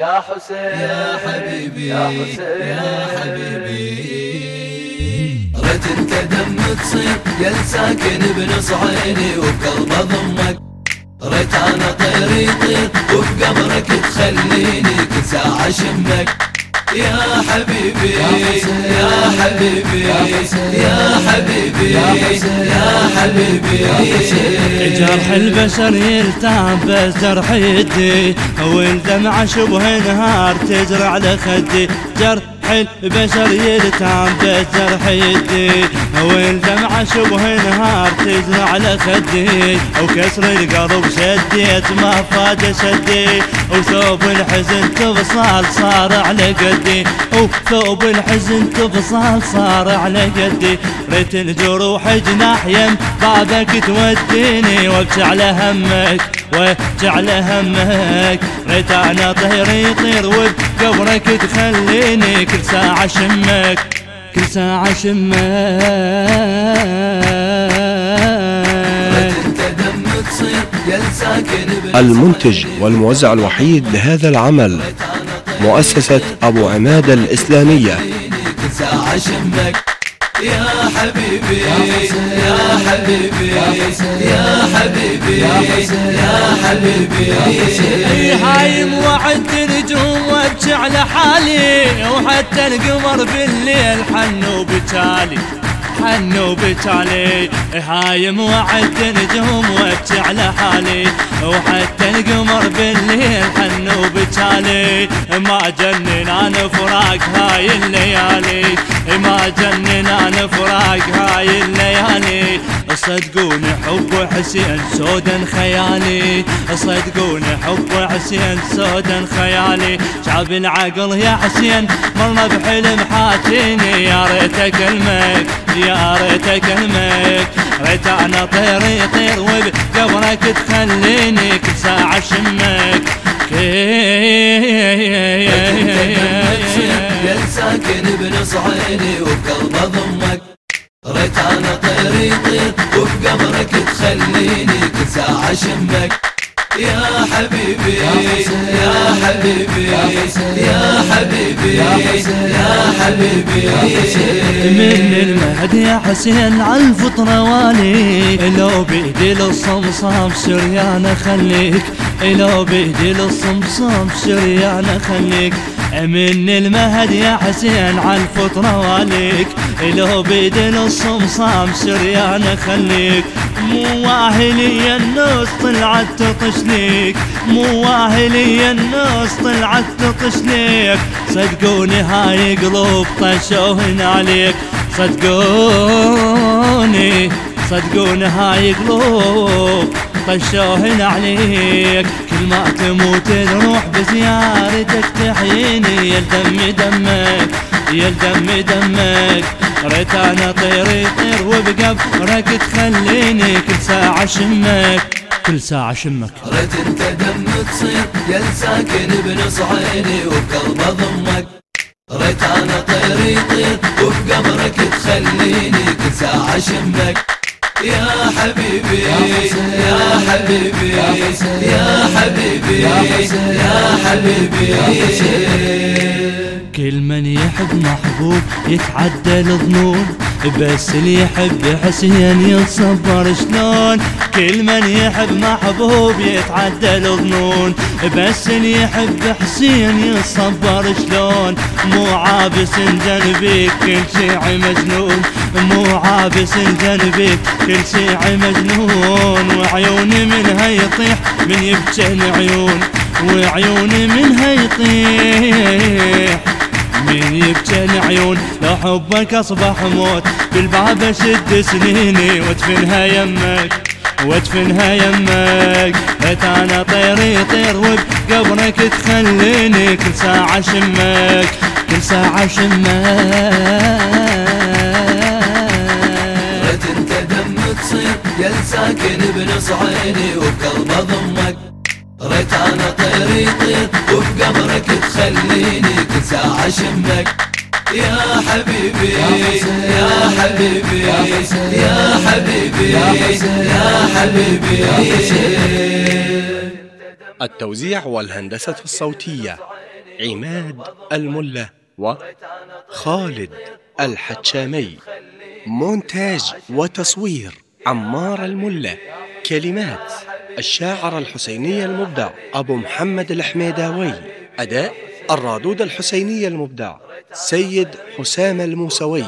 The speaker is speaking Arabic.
يا حسين يا حبيبي يا حسين. يا حبيبي. ريت انت دم تصير يا ساكن بنص عيني وبقلب اضمك ريت أنا طير يطير وبقبرك تخليني كل ساعة شمك. يا حبيبي يا حبيبي يا حبيبي يا حبيبي. جرح البشر يلتعب بس جرح يدي والدمعة شبه نهار تزرع لخدي. جرح البشر يلتعب بس جرح يدي والدمعة شبه نهار تزرع على خدي وكسر القلب شديت ما فاد شدي وثوب الحزن تفصال صار على قدي وثوب الحزن تفصال صار على قدي ريت الجروح جناح يم بابك توديني. وابكي على همك وابكي على همك ريت أنا طير يطير وبقبرك تخليني كل ساعة شمك كل ساعة المنتج والموزع الوحيد لهذا العمل مؤسسة أبو عماد الإسلامية. كل ساعة شمك يا حبيبي يا حبيبي يا حبيبي. يا حبيبي هاي موعد نجوم وابكي على حالي وحتى القمر بالليل حنو بتالي حنو بتالي. هاي موعد نجوم وابكي على حالي وحتى القمر بالليل حنو بتالي. ما جنن أنا فراق هاي الليالي ما جنن أنا فراق هاي الليالي. صدقوني حب حسين سودا خيالي. صدقوني حب حسين سودا خيالي. شعب العقل يا حسين مرنا بحلم حاتيني. يا ريت اكلمك يا ريت اكلمك ريت أنا طير يطير وبقبرك تخليني. كل ساعة شمك ساكن بنص عيني وبقلب ضمك. ريت أنا طير يطير كل ساعة شمك يا حبيبي يا حبيبي يا حبيبي يا حبيبي. من المهد يا حسين على الفطرة والي. لو بيدي للصمصام شريان خليك لو بيدي للصمصام شريان خليك من المهد يا حسين على الفطرة واليك. لو بيدن الصمصام سريان خليك. مو واهلي الناس طلعت تطشليك مو واهلي الناس طلعت تطشليك صدقوني هاي قلوب طشوهن عليك. صدقوني صدقوني هاي قلوب طشوهن عليك كل ما تموت الروح بزيارتك تحييني. يا الدم دمك يا الدم دمك. ريت أنا طير يطير وبقبرك تخليني. كل ساعة شمك كل ساعة شمك. ريت أنت دم تصير يا ساكن بنص عيني وبقلب ضمك. ريت أنا طير يطير وبقبرك تخليني. كل ساعة شمك. يا حبيبي. يا حبيبي يا حبيبي يا حبيبي. كل من يحب محبوب يتعدى الظنون بس اللي يحب حسين يتصبر شلون؟ كل من يحب محبوب يتعدى الظنون بس اللي يحب حسين يتصبر شلون؟ مو عابس جنبك كل شيء مجنون. مو عابس جنبك كل شيء مجنون. وعيوني منها يطيح من يبكي عيون وعيوني منها يطيح من يبكي العيون لو حبك أصبح موت. بالباب أشد سنيني وادفنها يمك وادفنها يمك بيت أنا طير يطير وبقبرك تخليني كل ساعة شمك كل ساعة شمك انت دم تصير يا ساكن بنص عيني وبقلب ضمك. ريت أنا طير وبقبرك تخليني كل ساعة شمك يا حبيبي يا حبيبي يا حبيبي يا حبيبي. التوزيع والهندسة الصوتية عماد الملة وخالد الحتشامي. مونتاج وتصوير عمار الملة. كلمات الشاعر الحسيني المبدع أبو محمد الحميداوي. أداء الرادود الحسيني المبدع سيد حسام الموسوي.